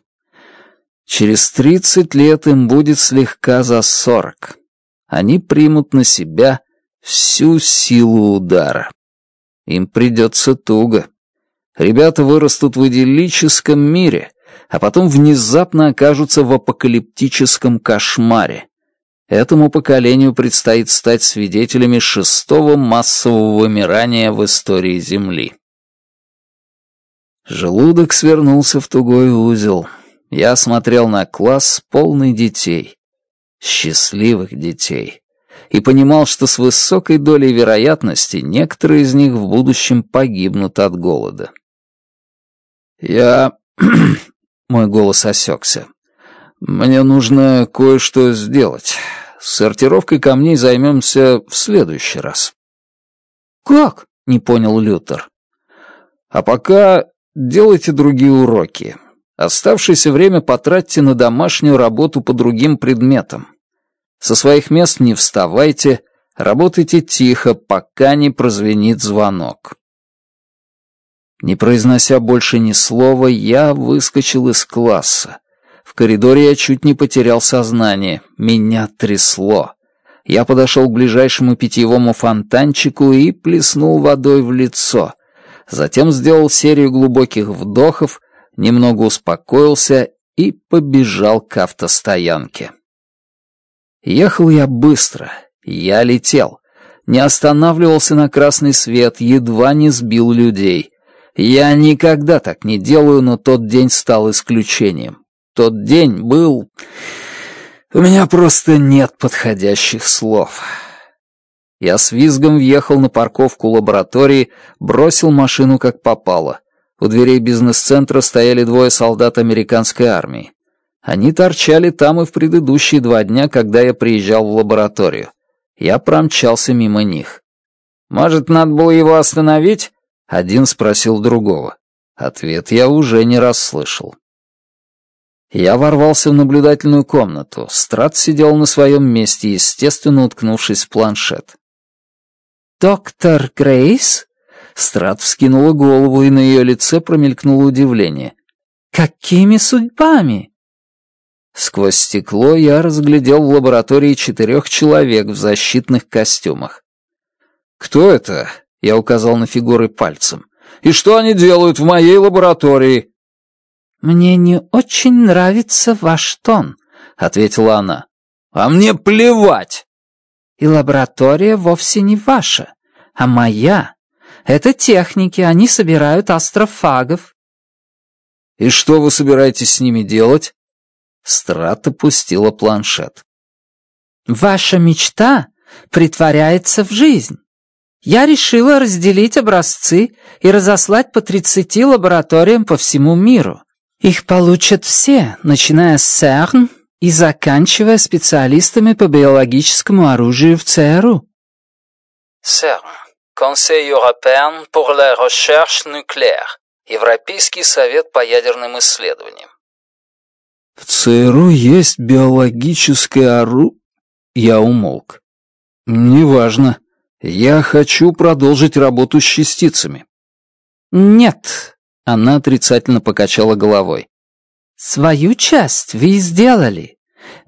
Через тридцать лет им будет слегка за сорок. Они примут на себя всю силу удара. Им придется туго. Ребята вырастут в идиллическом мире, а потом внезапно окажутся в апокалиптическом кошмаре. Этому поколению предстоит стать свидетелями шестого массового вымирания в истории Земли. Желудок свернулся в тугой узел. Я смотрел на класс, полный детей. Счастливых детей. И понимал, что с высокой долей вероятности некоторые из них в будущем погибнут от голода. Я мой голос осекся. «Мне нужно кое-что сделать. Сортировкой камней займемся в следующий раз». «Как?» — не понял Лютер. «А пока делайте другие уроки. Оставшееся время потратьте на домашнюю работу по другим предметам. Со своих мест не вставайте, работайте тихо, пока не прозвенит звонок». Не произнося больше ни слова, я выскочил из класса. В коридоре я чуть не потерял сознание. Меня трясло. Я подошел к ближайшему питьевому фонтанчику и плеснул водой в лицо. Затем сделал серию глубоких вдохов, немного успокоился и побежал к автостоянке. Ехал я быстро. Я летел. Не останавливался на красный свет, едва не сбил людей. Я никогда так не делаю, но тот день стал исключением. Тот день был... У меня просто нет подходящих слов. Я с визгом въехал на парковку лаборатории, бросил машину как попало. У дверей бизнес-центра стояли двое солдат американской армии. Они торчали там и в предыдущие два дня, когда я приезжал в лабораторию. Я промчался мимо них. «Может, надо было его остановить?» Один спросил другого. Ответ я уже не раз слышал. Я ворвался в наблюдательную комнату. Страт сидел на своем месте, естественно уткнувшись в планшет. «Доктор Грейс?» Страт вскинула голову, и на ее лице промелькнуло удивление. «Какими судьбами?» Сквозь стекло я разглядел в лаборатории четырех человек в защитных костюмах. «Кто это?» Я указал на фигуры пальцем. «И что они делают в моей лаборатории?» «Мне не очень нравится ваш тон», — ответила она. «А мне плевать!» «И лаборатория вовсе не ваша, а моя. Это техники, они собирают астрофагов». «И что вы собираетесь с ними делать?» Страт опустила планшет. «Ваша мечта притворяется в жизнь. Я решила разделить образцы и разослать по 30 лабораториям по всему миру. Их получат все, начиная с СЕРН и заканчивая специалистами по биологическому оружию в ЦРУ. СЕРН – Conseil européen pour la recherche nucléaire, Европейский совет по ядерным исследованиям. В ЦРУ есть биологическое ору... Я умолк. Неважно. Я хочу продолжить работу с частицами. Нет, она отрицательно покачала головой. Свою часть вы сделали.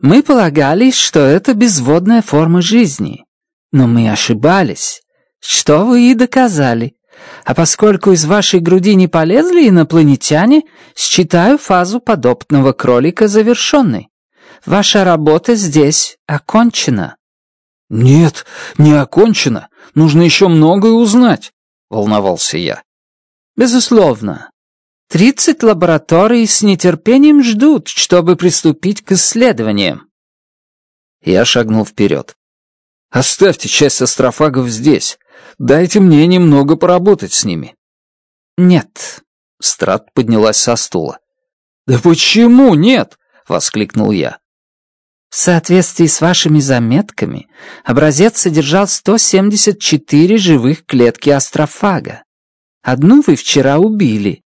Мы полагали, что это безводная форма жизни. Но мы ошибались, что вы и доказали. А поскольку из вашей груди не полезли инопланетяне, считаю фазу подобного кролика завершенной. Ваша работа здесь окончена. «Нет, не окончено. Нужно еще многое узнать», — волновался я. «Безусловно. Тридцать лабораторий с нетерпением ждут, чтобы приступить к исследованиям». Я шагнул вперед. «Оставьте часть астрофагов здесь. Дайте мне немного поработать с ними». «Нет». Страт поднялась со стула. «Да почему нет?» — воскликнул я. В соответствии с вашими заметками, образец содержал 174 живых клетки астрофага. Одну вы вчера убили,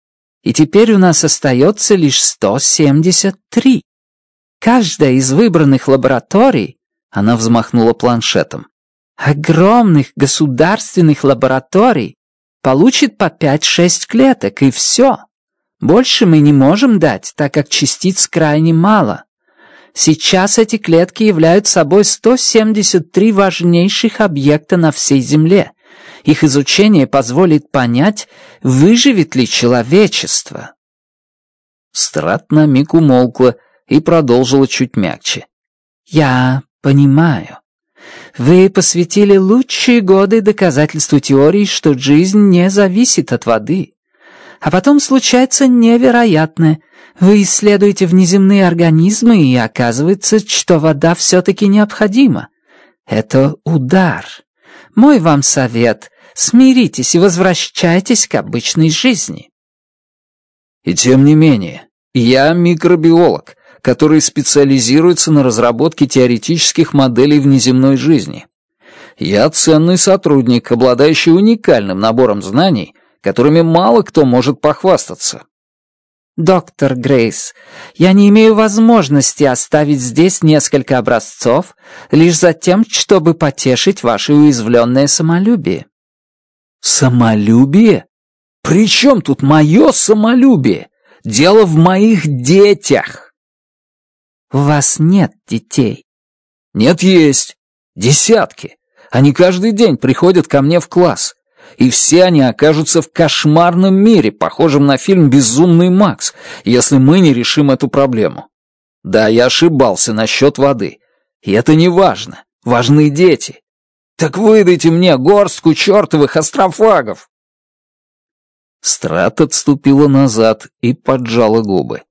и теперь у нас остается лишь 173. Каждая из выбранных лабораторий, она взмахнула планшетом, огромных государственных лабораторий, получит по 5-6 клеток, и все. Больше мы не можем дать, так как частиц крайне мало. Сейчас эти клетки являют собой 173 важнейших объекта на всей Земле. Их изучение позволит понять, выживет ли человечество. Страт на миг умолкла и продолжила чуть мягче. «Я понимаю. Вы посвятили лучшие годы доказательству теории, что жизнь не зависит от воды. А потом случается невероятное. Вы исследуете внеземные организмы, и оказывается, что вода все-таки необходима. Это удар. Мой вам совет — смиритесь и возвращайтесь к обычной жизни. И тем не менее, я микробиолог, который специализируется на разработке теоретических моделей внеземной жизни. Я ценный сотрудник, обладающий уникальным набором знаний которыми мало кто может похвастаться. «Доктор Грейс, я не имею возможности оставить здесь несколько образцов, лишь за тем, чтобы потешить ваше уязвленное самолюбие». «Самолюбие? При чем тут мое самолюбие? Дело в моих детях!» «У вас нет детей?» «Нет, есть. Десятки. Они каждый день приходят ко мне в класс. И все они окажутся в кошмарном мире, похожем на фильм «Безумный Макс», если мы не решим эту проблему. Да, я ошибался насчет воды. И это не важно. Важны дети. Так выдайте мне горстку чертовых астрофагов!» Страт отступила назад и поджала губы.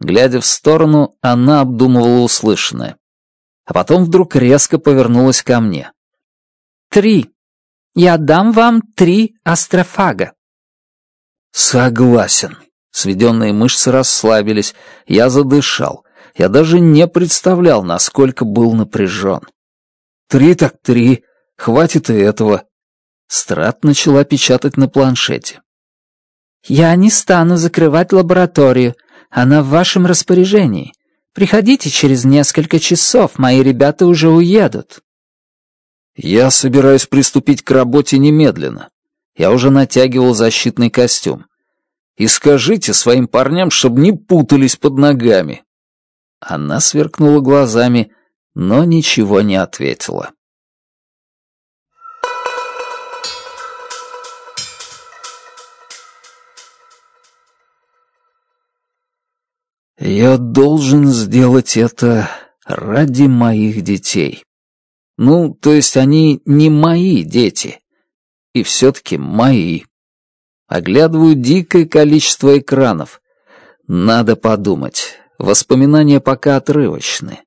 Глядя в сторону, она обдумывала услышанное. А потом вдруг резко повернулась ко мне. «Три!» Я дам вам три астрофага». «Согласен». Сведенные мышцы расслабились, я задышал. Я даже не представлял, насколько был напряжен. «Три так три, хватит и этого». Страт начала печатать на планшете. «Я не стану закрывать лабораторию. Она в вашем распоряжении. Приходите через несколько часов, мои ребята уже уедут». Я собираюсь приступить к работе немедленно. Я уже натягивал защитный костюм. И скажите своим парням, чтобы не путались под ногами». Она сверкнула глазами, но ничего не ответила. «Я должен сделать это ради моих детей». Ну, то есть они не мои дети. И все-таки мои. Оглядываю дикое количество экранов. Надо подумать. Воспоминания пока отрывочны.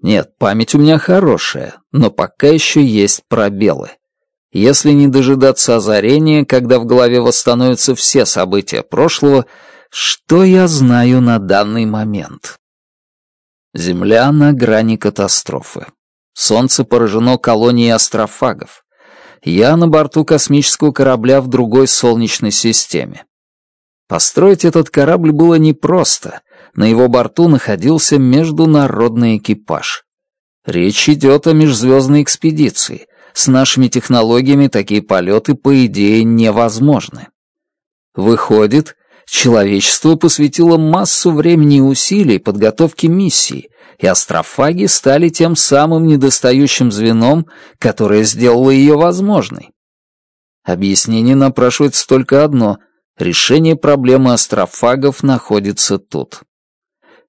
Нет, память у меня хорошая, но пока еще есть пробелы. Если не дожидаться озарения, когда в голове восстановятся все события прошлого, что я знаю на данный момент? Земля на грани катастрофы. Солнце поражено колонией астрофагов. Я на борту космического корабля в другой солнечной системе. Построить этот корабль было непросто. На его борту находился международный экипаж. Речь идет о межзвездной экспедиции. С нашими технологиями такие полеты, по идее, невозможны. Выходит, Человечество посвятило массу времени и усилий подготовке миссии, и астрофаги стали тем самым недостающим звеном, которое сделало ее возможной. Объяснение напрашивается только одно — решение проблемы астрофагов находится тут.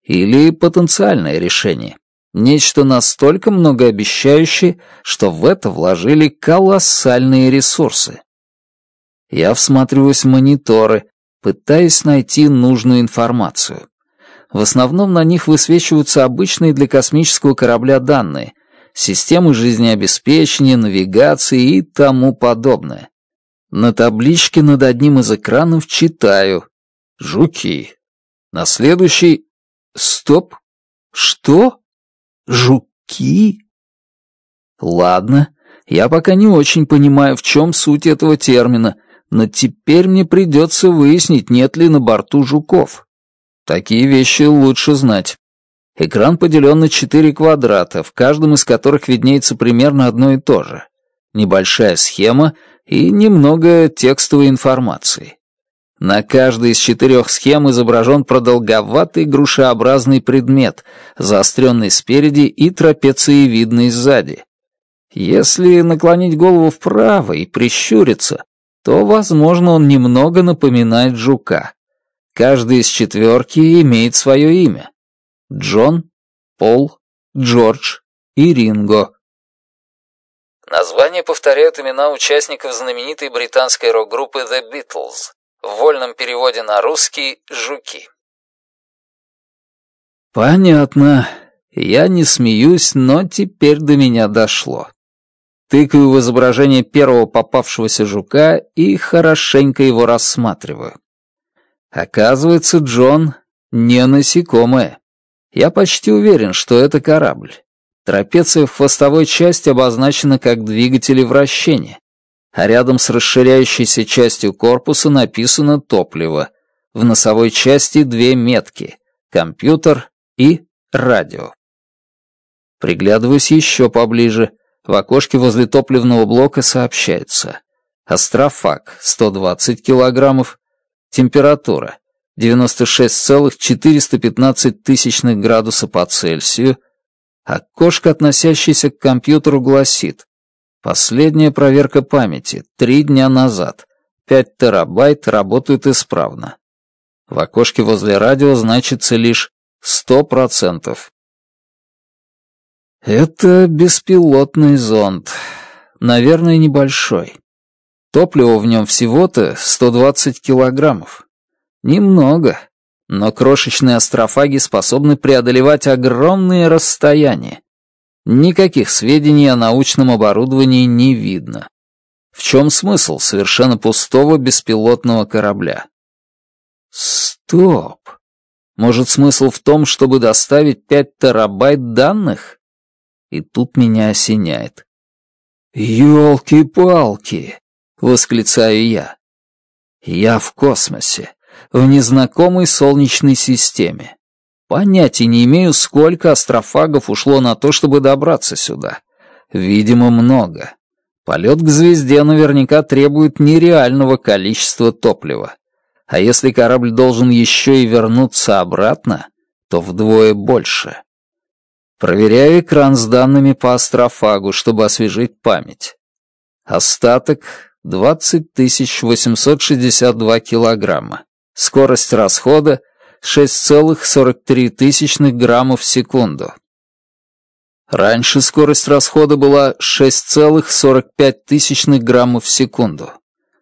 Или потенциальное решение — Нечто настолько многообещающее, что в это вложили колоссальные ресурсы. Я всматриваюсь в мониторы, пытаясь найти нужную информацию. В основном на них высвечиваются обычные для космического корабля данные, системы жизнеобеспечения, навигации и тому подобное. На табличке над одним из экранов читаю «Жуки». На следующий «Стоп! Что? Жуки?» Ладно, я пока не очень понимаю, в чем суть этого термина, но теперь мне придется выяснить, нет ли на борту жуков. Такие вещи лучше знать. Экран поделен на четыре квадрата, в каждом из которых виднеется примерно одно и то же. Небольшая схема и немного текстовой информации. На каждой из четырех схем изображен продолговатый грушеобразный предмет, заостренный спереди и трапециевидный сзади. Если наклонить голову вправо и прищуриться, то, возможно, он немного напоминает жука. Каждый из четверки имеет свое имя. Джон, Пол, Джордж и Ринго. Названия повторяют имена участников знаменитой британской рок-группы The Beatles, в вольном переводе на русский «Жуки». Понятно. Я не смеюсь, но теперь до меня дошло тыкаю в изображение первого попавшегося жука и хорошенько его рассматриваю. Оказывается, Джон не насекомое. Я почти уверен, что это корабль. Трапеция в хвостовой части обозначена как двигатели вращения, а рядом с расширяющейся частью корпуса написано «топливо». В носовой части две метки — компьютер и радио. Приглядываюсь еще поближе — в окошке возле топливного блока сообщается. Астрофак 120 килограммов. Температура 96,415 градуса по Цельсию. Окошко, относящееся к компьютеру, гласит. Последняя проверка памяти, три дня назад. 5 терабайт работают исправно. В окошке возле радио значится лишь 100%. «Это беспилотный зонд. Наверное, небольшой. Топлива в нем всего-то 120 килограммов. Немного, но крошечные астрофаги способны преодолевать огромные расстояния. Никаких сведений о научном оборудовании не видно. В чем смысл совершенно пустого беспилотного корабля? Стоп! Может, смысл в том, чтобы доставить 5 терабайт данных? и тут меня осеняет. «Елки-палки!» — восклицаю я. Я в космосе, в незнакомой солнечной системе. Понятия не имею, сколько астрофагов ушло на то, чтобы добраться сюда. Видимо, много. Полет к звезде наверняка требует нереального количества топлива. А если корабль должен еще и вернуться обратно, то вдвое больше. Проверяю экран с данными по астрофагу, чтобы освежить память. Остаток 20862 килограмма. Скорость расхода 6,43 граммов в секунду. Раньше скорость расхода была 6,45 граммов в секунду.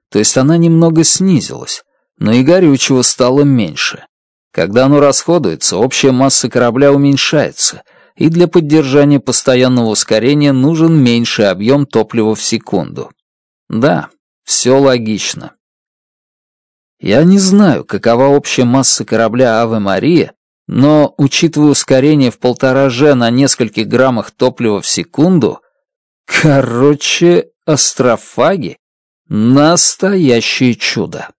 То есть она немного снизилась, но и горючего стало меньше. Когда оно расходуется, общая масса корабля уменьшается — и для поддержания постоянного ускорения нужен меньший объем топлива в секунду. Да, все логично. Я не знаю, какова общая масса корабля «Аве Мария», но, учитывая ускорение в полтора же на нескольких граммах топлива в секунду, короче, астрофаги — настоящее чудо.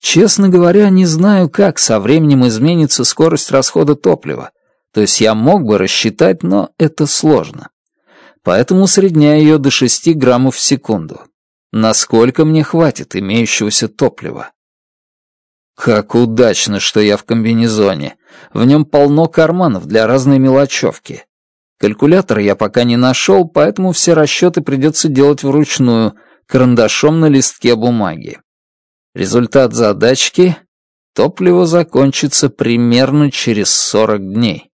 Честно говоря, не знаю, как со временем изменится скорость расхода топлива, то есть я мог бы рассчитать, но это сложно. Поэтому усредняю ее до 6 граммов в секунду. Насколько мне хватит имеющегося топлива? Как удачно, что я в комбинезоне. В нем полно карманов для разной мелочевки. Калькулятор я пока не нашел, поэтому все расчеты придется делать вручную, карандашом на листке бумаги. Результат задачки — топливо закончится примерно через 40 дней.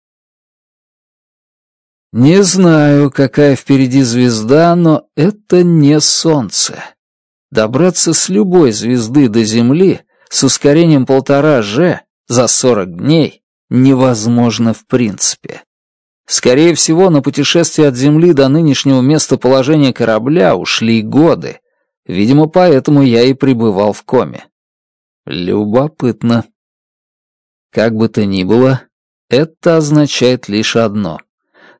Не знаю, какая впереди звезда, но это не Солнце. Добраться с любой звезды до Земли с ускорением полтора же за 40 дней невозможно в принципе. Скорее всего, на путешествие от Земли до нынешнего местоположения корабля ушли годы. Видимо, поэтому я и пребывал в коме. Любопытно. Как бы то ни было, это означает лишь одно —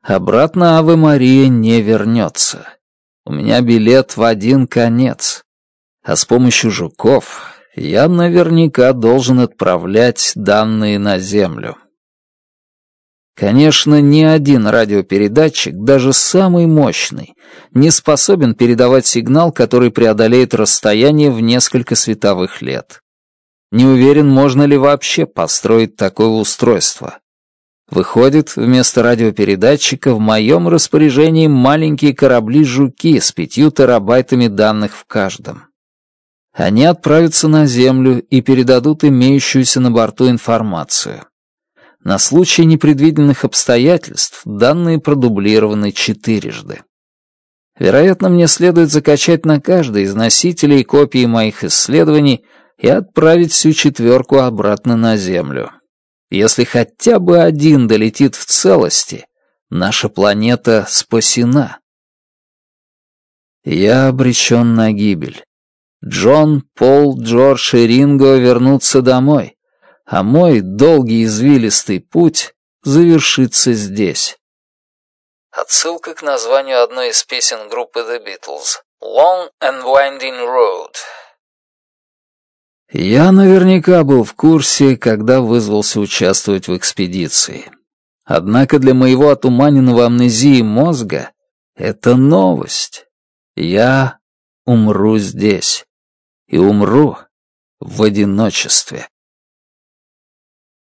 Обратно Авы Мария не вернется. У меня билет в один конец. А с помощью жуков я наверняка должен отправлять данные на Землю. Конечно, ни один радиопередатчик, даже самый мощный, не способен передавать сигнал, который преодолеет расстояние в несколько световых лет. Не уверен, можно ли вообще построить такое устройство. Выходит, вместо радиопередатчика в моем распоряжении маленькие корабли-жуки с пятью терабайтами данных в каждом. Они отправятся на Землю и передадут имеющуюся на борту информацию. На случай непредвиденных обстоятельств данные продублированы четырежды. Вероятно, мне следует закачать на каждый из носителей копии моих исследований и отправить всю четверку обратно на Землю. Если хотя бы один долетит в целости, наша планета спасена. Я обречен на гибель. Джон, Пол, Джордж и Ринго вернутся домой, а мой долгий извилистый путь завершится здесь. Отсылка к названию одной из песен группы The Beatles «Long and Winding Road» Я наверняка был в курсе, когда вызвался участвовать в экспедиции. Однако для моего отуманенного амнезии мозга это новость. Я умру здесь. И умру в одиночестве.